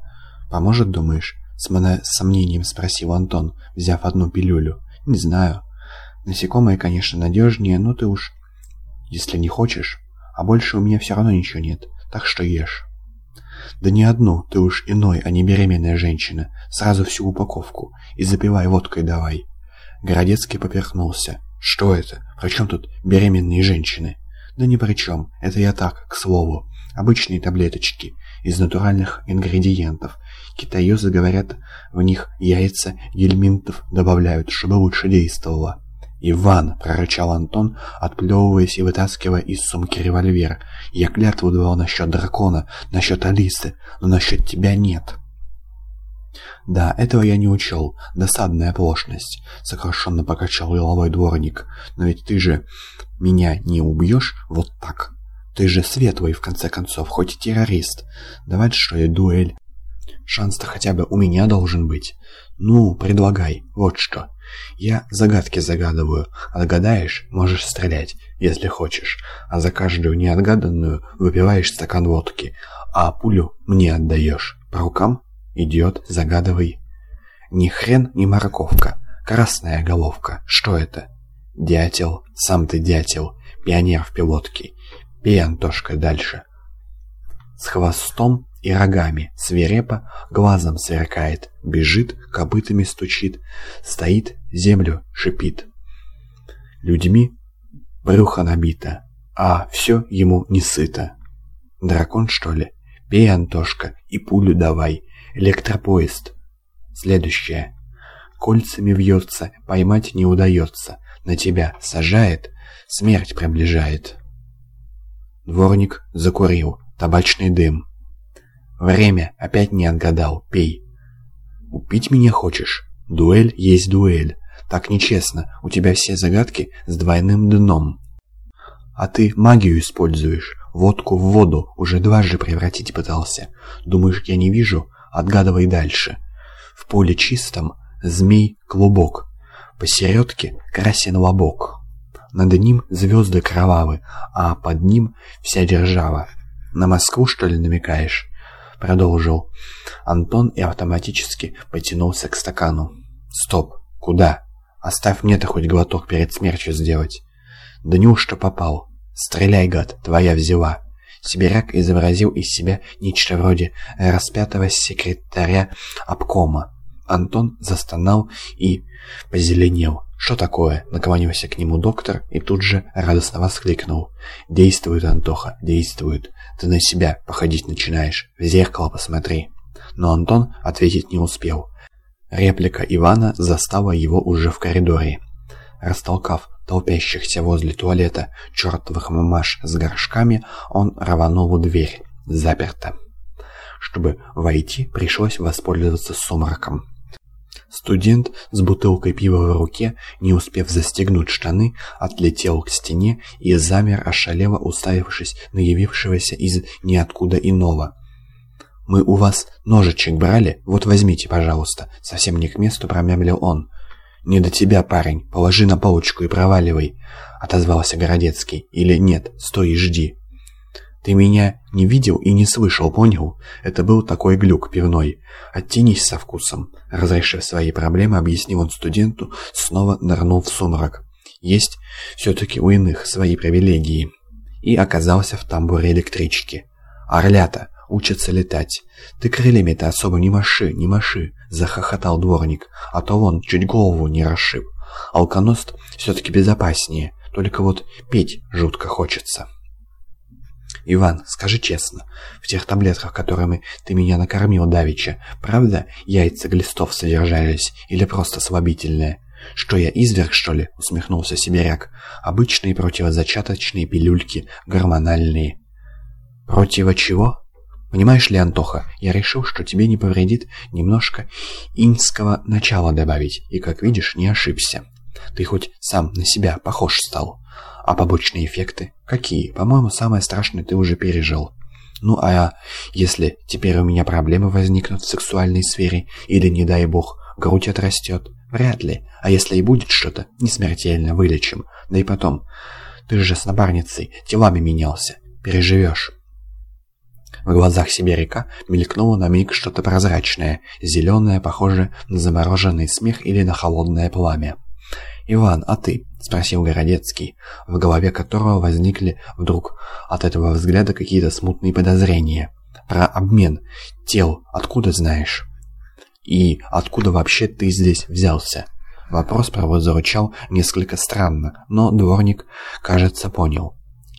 Поможет, думаешь? С, с сомнением спросил Антон, взяв одну пилюлю. Не знаю. Насекомые, конечно, надежнее, но ты уж... Если не хочешь, а больше у меня все равно ничего нет, так что ешь. Да не одну, ты уж иной, а не беременная женщина. Сразу всю упаковку. И запивай водкой давай. Городецкий поперхнулся. Что это? При чем тут беременные женщины? Да ни при чем. Это я так, к слову. Обычные таблеточки. Из натуральных ингредиентов. Китаёзы говорят, в них яйца гельминтов добавляют, чтобы лучше действовало. «Иван!» — прорычал Антон, отплевываясь и вытаскивая из сумки револьвер. «Я клятву давал насчет дракона, насчет Алисы, но насчет тебя нет». «Да, этого я не учел. Досадная оплошность», — сокрушенно покачал головой дворник. «Но ведь ты же меня не убьешь вот так. Ты же светлый, в конце концов, хоть и террорист. Давай что ли дуэль? Шанс-то хотя бы у меня должен быть. Ну, предлагай, вот что». Я загадки загадываю. Отгадаешь, можешь стрелять, если хочешь. А за каждую неотгаданную выпиваешь стакан водки. А пулю мне отдаешь. По рукам? Идет, загадывай. Ни хрен, ни морковка. Красная головка. Что это? Дятел. Сам ты дятел. Пионер в пилотке. Пей, Антошка, дальше. С хвостом и рогами, свирепо, глазом сверкает, бежит, копытами стучит, стоит, землю шипит. Людьми брюхо набито, а все ему не сыто. Дракон, что ли? Пей, Антошка, и пулю давай. Электропоезд. Следующее. Кольцами вьется, поймать не удается. на тебя сажает, смерть приближает. Дворник закурил. Табачный дым. Время опять не отгадал. Пей. Упить меня хочешь? Дуэль есть дуэль. Так нечестно. У тебя все загадки с двойным дном. А ты магию используешь. Водку в воду уже дважды превратить пытался. Думаешь, я не вижу? Отгадывай дальше. В поле чистом змей клубок. Посередке красен лобок. Над ним звезды кровавы, а под ним вся держава. На Москву, что ли, намекаешь?» Продолжил Антон и автоматически потянулся к стакану. «Стоп! Куда? Оставь мне-то хоть глоток перед смертью сделать». «Да неужто попал? Стреляй, гад, твоя взяла». Сибиряк изобразил из себя нечто вроде распятого секретаря обкома. Антон застонал и позеленел. «Что такое?» — наклонился к нему доктор и тут же радостно воскликнул. «Действует, Антоха, действует. Ты на себя походить начинаешь. В зеркало посмотри». Но Антон ответить не успел. Реплика Ивана застала его уже в коридоре. Растолкав толпящихся возле туалета чертовых мамаш с горшками, он рванул в дверь. Заперто. Чтобы войти, пришлось воспользоваться сумраком. Студент с бутылкой пива в руке, не успев застегнуть штаны, отлетел к стене и замер, ошалело уставившись на явившегося из ниоткуда иного. «Мы у вас ножичек брали? Вот возьмите, пожалуйста». Совсем не к месту промямлил он. «Не до тебя, парень. Положи на полочку и проваливай», — отозвался Городецкий. «Или нет, стой и жди». Ты меня не видел и не слышал, понял? Это был такой глюк пивной. Оттянись со вкусом. Разрешив свои проблемы, объяснил он студенту, снова нырнул в сумрак. Есть все-таки у иных свои привилегии. И оказался в тамбуре электрички. Орлята учатся летать. Ты крыльями-то особо не маши, не маши, захохотал дворник, а то вон чуть голову не расшиб. Алконост все-таки безопаснее, только вот петь жутко хочется. «Иван, скажи честно, в тех таблетках, которыми ты меня накормил давеча, правда яйца глистов содержались или просто слабительные?» «Что я, изверг, что ли?» — усмехнулся сибиряк. «Обычные противозачаточные пилюльки, гормональные». «Противо чего?» «Понимаешь ли, Антоха, я решил, что тебе не повредит немножко иньского начала добавить, и, как видишь, не ошибся. Ты хоть сам на себя похож стал». А побочные эффекты? Какие? По-моему, самое страшное ты уже пережил. Ну а если теперь у меня проблемы возникнут в сексуальной сфере, или, не дай бог, грудь отрастет? Вряд ли. А если и будет что-то, не смертельно вылечим. Да и потом, ты же с напарницей телами менялся. Переживешь. В глазах Сибиряка мелькнуло на миг что-то прозрачное, зеленое, похожее на замороженный смех или на холодное пламя. «Иван, а ты?» — спросил Городецкий, в голове которого возникли вдруг от этого взгляда какие-то смутные подозрения. «Про обмен тел откуда знаешь?» «И откуда вообще ты здесь взялся?» Вопрос прозвучал несколько странно, но дворник, кажется, понял.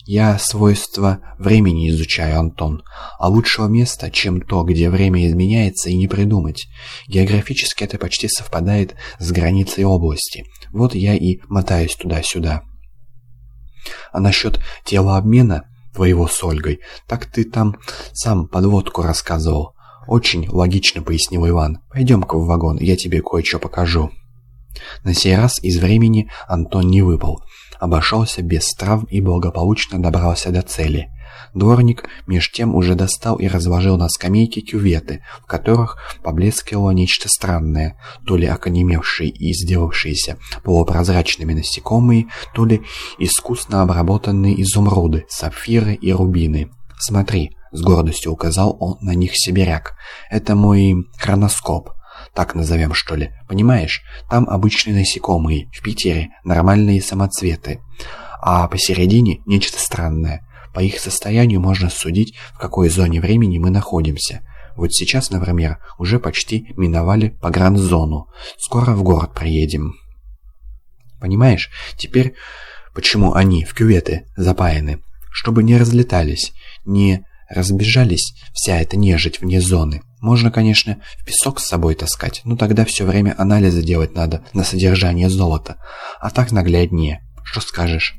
Я свойства времени изучаю, Антон, а лучшего места, чем то, где время изменяется, и не придумать. Географически это почти совпадает с границей области. Вот я и мотаюсь туда-сюда. А насчет телообмена твоего с Ольгой, так ты там сам подводку рассказывал. Очень логично пояснил Иван. Пойдем-ка в вагон, я тебе кое-что покажу. На сей раз из времени Антон не выпал обошелся без травм и благополучно добрался до цели. Дворник меж тем уже достал и разложил на скамейке кюветы, в которых поблескивало нечто странное, то ли оконемевшие и сделавшиеся полупрозрачными насекомые, то ли искусно обработанные изумруды, сапфиры и рубины. «Смотри», — с гордостью указал он на них сибиряк, — «это мой хроноскоп» так назовем что ли. Понимаешь, там обычные насекомые, в Питере нормальные самоцветы. А посередине нечто странное. По их состоянию можно судить, в какой зоне времени мы находимся. Вот сейчас, например, уже почти миновали погранзону. Скоро в город приедем. Понимаешь, теперь почему они в кюветы запаяны? Чтобы не разлетались, не разбежались вся эта нежить вне зоны. Можно, конечно, в песок с собой таскать, но тогда все время анализы делать надо на содержание золота. А так нагляднее. Что скажешь?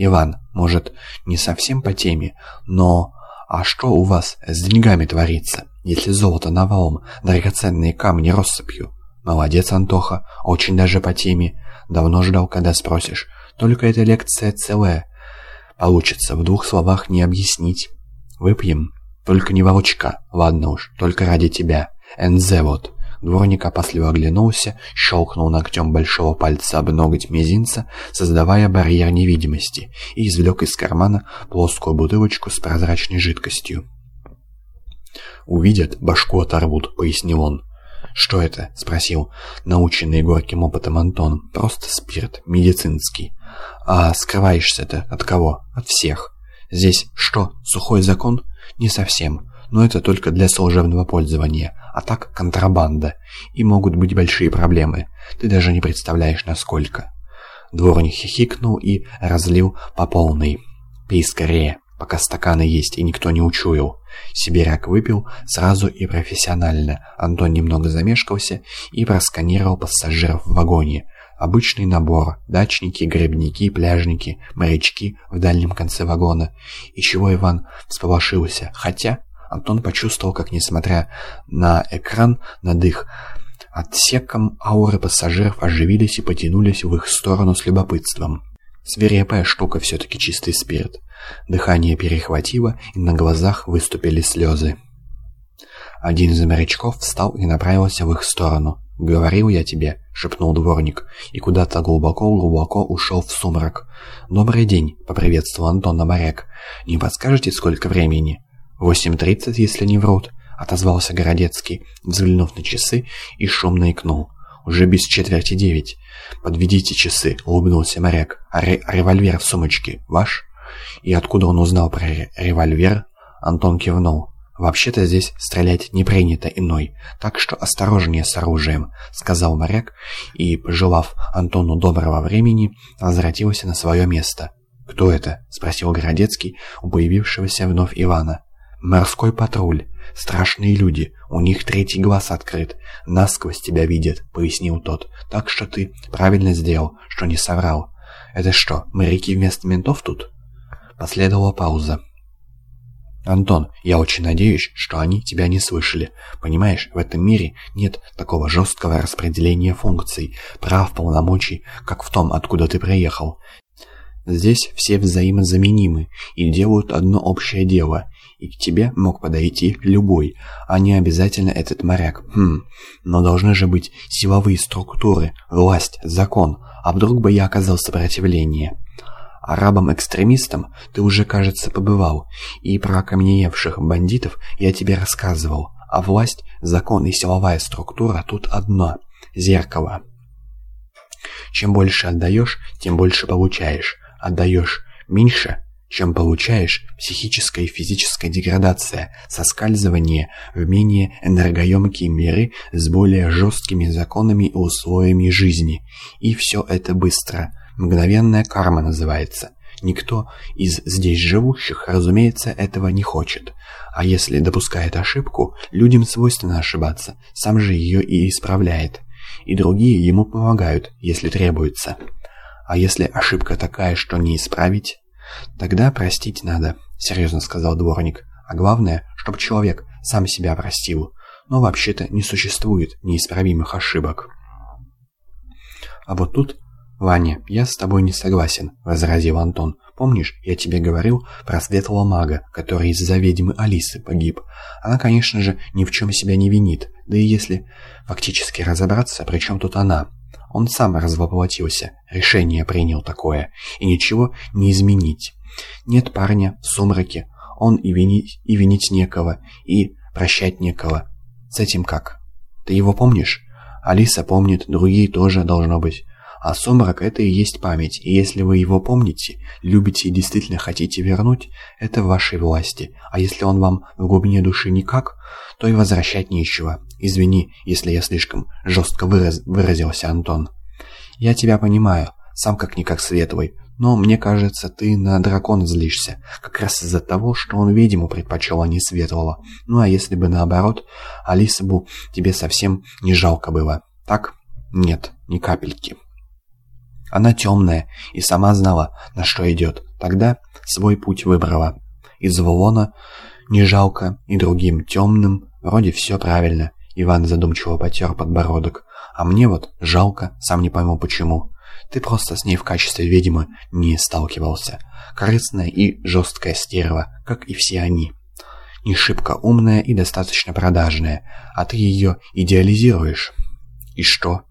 Иван, может, не совсем по теме, но... А что у вас с деньгами творится, если золото навалом, драгоценные камни россыпью? Молодец, Антоха, очень даже по теме. Давно ждал, когда спросишь. Только эта лекция целая. Получится в двух словах не объяснить. Выпьем? Только не волчка. Ладно уж, только ради тебя. НЗ вот. Дворник опасливо оглянулся, щелкнул ногтем большого пальца об ноготь мизинца, создавая барьер невидимости, и извлек из кармана плоскую бутылочку с прозрачной жидкостью. «Увидят, башку оторвут», — пояснил он. «Что это?» — спросил наученный горьким опытом Антон. «Просто спирт, медицинский». «А скрываешься-то от кого?» «От всех». «Здесь что, сухой закон?» «Не совсем. Но это только для служебного пользования. А так контрабанда. И могут быть большие проблемы. Ты даже не представляешь, насколько». Дворник хихикнул и разлил по полной. «Пей скорее, пока стаканы есть и никто не учуял». Сибиряк выпил сразу и профессионально. Антон немного замешкался и просканировал пассажиров в вагоне. Обычный набор. Дачники, грибники, пляжники, морячки в дальнем конце вагона. И чего Иван всполошился. Хотя Антон почувствовал, как, несмотря на экран над их отсеком, ауры пассажиров оживились и потянулись в их сторону с любопытством. Свирепая штука все-таки чистый спирт. Дыхание перехватило, и на глазах выступили слезы. Один из морячков встал и направился в их сторону. «Говорил я тебе», — шепнул дворник, и куда-то глубоко-глубоко ушел в сумрак. «Добрый день», — поприветствовал Антона моряк. «Не подскажете, сколько времени?» «Восемь тридцать, если не врут», — отозвался Городецкий, взглянув на часы и шумно икнул. «Уже без четверти девять». «Подведите часы», — улыбнулся моряк. «А ре револьвер в сумочке ваш?» И откуда он узнал про револьвер? Антон кивнул. «Вообще-то здесь стрелять не принято иной, так что осторожнее с оружием», — сказал моряк и, пожелав Антону доброго времени, возвратился на свое место. «Кто это?» — спросил Городецкий у появившегося вновь Ивана. «Морской патруль. Страшные люди. У них третий глаз открыт. Насквозь тебя видят», — пояснил тот. «Так что ты правильно сделал, что не соврал. Это что, моряки вместо ментов тут?» Последовала пауза. «Антон, я очень надеюсь, что они тебя не слышали. Понимаешь, в этом мире нет такого жесткого распределения функций, прав, полномочий, как в том, откуда ты приехал. Здесь все взаимозаменимы и делают одно общее дело, и к тебе мог подойти любой, а не обязательно этот моряк. Хм, но должны же быть силовые структуры, власть, закон, а вдруг бы я оказал сопротивление?» Арабам-экстремистам ты уже, кажется, побывал, и про окаменевших бандитов я тебе рассказывал, а власть, закон и силовая структура тут одно – зеркало. Чем больше отдаешь, тем больше получаешь. Отдаешь меньше, чем получаешь – психическая и физическая деградация, соскальзывание в менее энергоемкие миры с более жесткими законами и условиями жизни. И все это быстро – Мгновенная карма называется. Никто из здесь живущих, разумеется, этого не хочет. А если допускает ошибку, людям свойственно ошибаться, сам же ее и исправляет. И другие ему помогают, если требуется. А если ошибка такая, что не исправить, тогда простить надо, серьезно сказал дворник. А главное, чтобы человек сам себя простил. Но вообще-то не существует неисправимых ошибок. А вот тут «Ваня, я с тобой не согласен», — возразил Антон. «Помнишь, я тебе говорил про светлого мага, который из-за ведьмы Алисы погиб? Она, конечно же, ни в чем себя не винит, да и если фактически разобраться, при чем тут она? Он сам развоплотился, решение принял такое, и ничего не изменить. Нет парня в сумраке, он и винить, и винить некого, и прощать некого. С этим как? Ты его помнишь? Алиса помнит, другие тоже должно быть. А сумрак — это и есть память, и если вы его помните, любите и действительно хотите вернуть, это в вашей власти. А если он вам в глубине души никак, то и возвращать нечего. Извини, если я слишком жестко выраз... выразился, Антон. Я тебя понимаю, сам как-никак светлый, Но мне кажется, ты на дракона злишься, как раз из-за того, что он ведьму предпочел, а не светлого. Ну а если бы наоборот, Алисабу тебе совсем не жалко было, так? Нет, ни капельки. Она темная и сама знала, на что идет. Тогда свой путь выбрала. Из Вулона не жалко, и другим темным вроде все правильно. Иван задумчиво потер подбородок. А мне вот жалко, сам не пойму почему. Ты просто с ней в качестве ведьмы не сталкивался. Корыстная и жесткая стерва, как и все они. Не шибко умная и достаточно продажная, а ты ее идеализируешь. И что?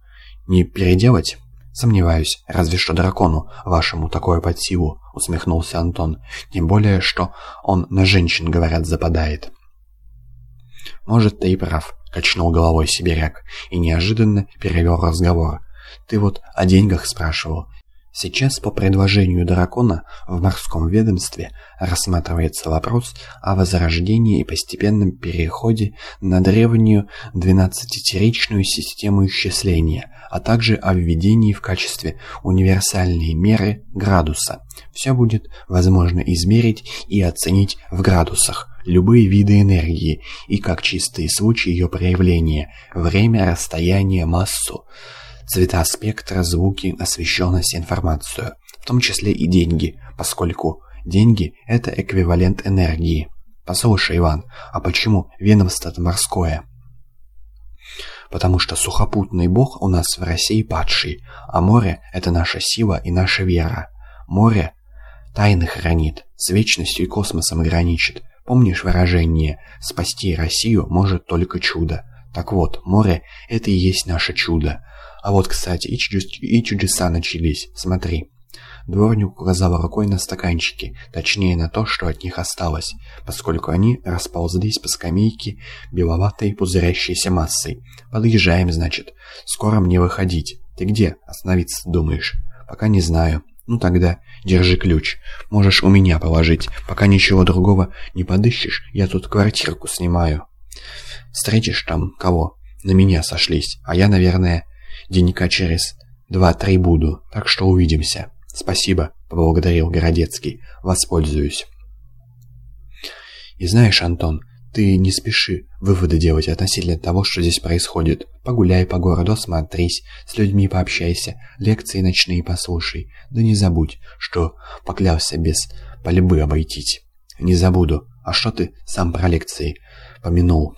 Не переделать? Сомневаюсь, разве что дракону вашему такое под силу, усмехнулся Антон. Тем более, что он на женщин, говорят, западает. Может, ты и прав, качнул головой сибиряк и неожиданно перевел разговор. Ты вот о деньгах спрашивал. Сейчас по предложению дракона в морском ведомстве рассматривается вопрос о возрождении и постепенном переходе на древнюю двенадцатитеричную систему исчисления, а также о введении в качестве универсальной меры градуса. Все будет возможно измерить и оценить в градусах любые виды энергии и как чистые случаи ее проявления, время, расстояние, массу цвета спектра, звуки, освещенность, информацию, в том числе и деньги, поскольку деньги – это эквивалент энергии. Послушай, Иван, а почему ведомство-то морское? Потому что сухопутный бог у нас в России падший, а море – это наша сила и наша вера. Море тайны хранит, с вечностью и космосом граничит. Помнишь выражение «спасти Россию может только чудо»? Так вот, море – это и есть наше чудо. А вот, кстати, и, чудес, и чудеса начались. Смотри. Дворник указал рукой на стаканчики, точнее на то, что от них осталось, поскольку они расползлись по скамейке беловатой пузырящейся массой. «Подъезжаем, значит. Скоро мне выходить. Ты где? Остановиться думаешь?» «Пока не знаю. Ну тогда держи ключ. Можешь у меня положить. Пока ничего другого не подыщешь, я тут квартирку снимаю. Встретишь там кого? На меня сошлись, а я, наверное, Денька через два-три буду, так что увидимся. Спасибо, поблагодарил Городецкий. Воспользуюсь. И знаешь, Антон, ты не спеши выводы делать относительно того, что здесь происходит. Погуляй по городу, смотрись, с людьми пообщайся, лекции ночные послушай. Да не забудь, что поклялся без пальбы обойтись. Не забуду. А что ты сам про лекции помянул?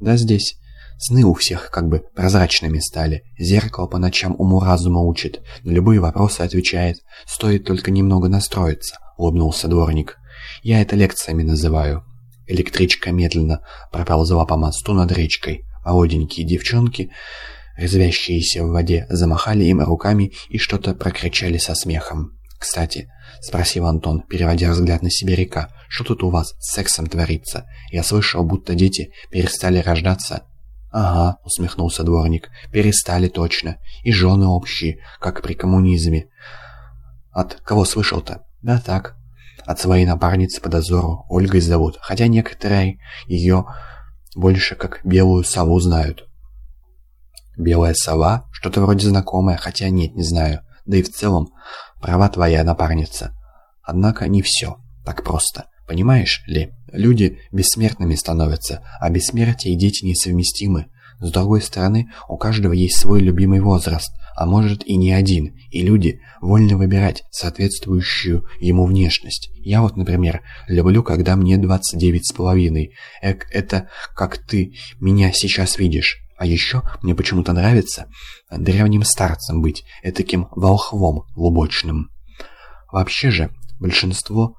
Да здесь Сны у всех как бы прозрачными стали. Зеркало по ночам уму-разума учит, на любые вопросы отвечает. Стоит только немного настроиться, улыбнулся дворник. Я это лекциями называю. Электричка медленно проползла по мосту над речкой. Молоденькие девчонки, резвящиеся в воде, замахали им руками и что-то прокричали со смехом. «Кстати», — спросил Антон, переводя взгляд на сибиряка, — «что тут у вас с сексом творится? Я слышал, будто дети перестали рождаться «Ага», — усмехнулся дворник, — «перестали точно. И жены общие, как при коммунизме». «От кого слышал-то?» «Да так. От своей напарницы по дозору. Ольгой зовут, хотя некоторые ее больше как белую сову знают». «Белая сова? Что-то вроде знакомое, хотя нет, не знаю. Да и в целом, права твоя напарница. Однако не все так просто. Понимаешь ли?» Люди бессмертными становятся, а бессмертие и дети несовместимы. С другой стороны, у каждого есть свой любимый возраст, а может и не один, и люди вольны выбирать соответствующую ему внешность. Я вот, например, люблю, когда мне 29 с половиной. Эк, это как ты меня сейчас видишь. А еще мне почему-то нравится древним старцем быть, этаким волхвом лубочным. Вообще же, большинство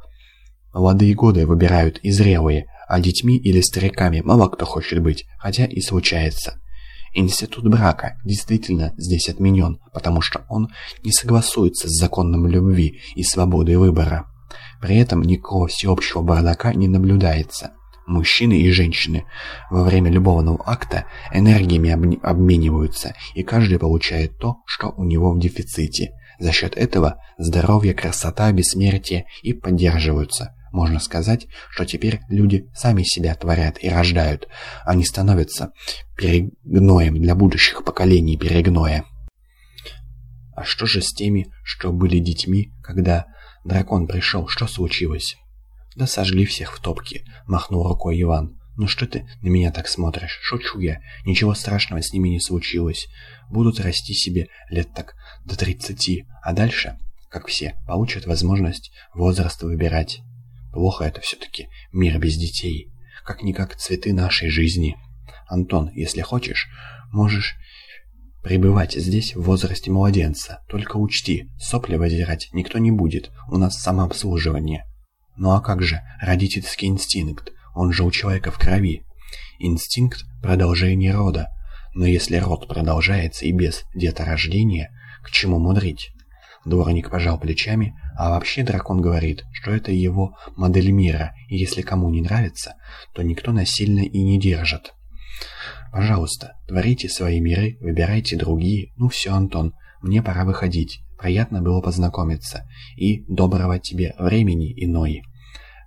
Молодые годы выбирают и зрелые, а детьми или стариками мало кто хочет быть, хотя и случается. Институт брака действительно здесь отменен, потому что он не согласуется с законом любви и свободой выбора. При этом никакого всеобщего бардака не наблюдается. Мужчины и женщины во время любовного акта энергиями обмениваются, и каждый получает то, что у него в дефиците. За счет этого здоровье, красота, бессмертие и поддерживаются. Можно сказать, что теперь люди сами себя творят и рождают, они становятся перегноем для будущих поколений перегноя. А что же с теми, что были детьми, когда дракон пришел? Что случилось? Да сожгли всех в топке, махнул рукой Иван. «Ну что ты на меня так смотришь? Шучу я. Ничего страшного с ними не случилось. Будут расти себе лет так до тридцати, а дальше, как все, получат возможность возраст выбирать. Плохо это все-таки, мир без детей. Как-никак цветы нашей жизни. Антон, если хочешь, можешь пребывать здесь в возрасте младенца. Только учти, сопли возирать никто не будет, у нас самообслуживание. Ну а как же родительский инстинкт? Он же у человека в крови. Инстинкт – продолжение рода. Но если род продолжается и без деторождения, к чему мудрить? Дворник пожал плечами, а вообще дракон говорит, что это его модель мира, и если кому не нравится, то никто насильно и не держит. Пожалуйста, творите свои миры, выбирайте другие. Ну все, Антон, мне пора выходить. Приятно было познакомиться. И доброго тебе времени иной.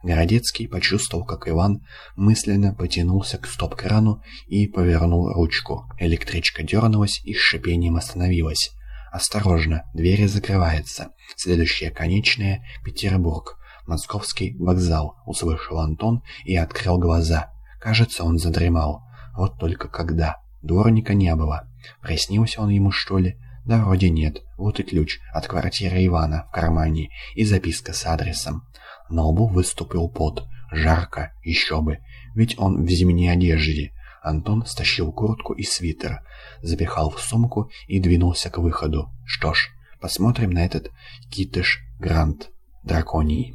Городецкий почувствовал, как Иван мысленно потянулся к стоп-крану и повернул ручку. Электричка дернулась и с шипением остановилась. «Осторожно, двери закрываются. Следующая конечная — Петербург. Московский вокзал», — услышал Антон и открыл глаза. Кажется, он задремал. Вот только когда. Дворника не было. Приснился он ему, что ли? Да вроде нет. Вот и ключ от квартиры Ивана в кармане и записка с адресом. На лбу выступил пот. Жарко, еще бы, ведь он в зимней одежде. Антон стащил куртку и свитер, запихал в сумку и двинулся к выходу. Что ж, посмотрим на этот китыш Грант драконий.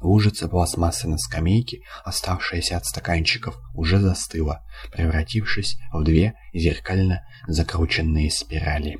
Лужица пластмассы на скамейке, оставшаяся от стаканчиков, уже застыла, превратившись в две зеркально закрученные спирали.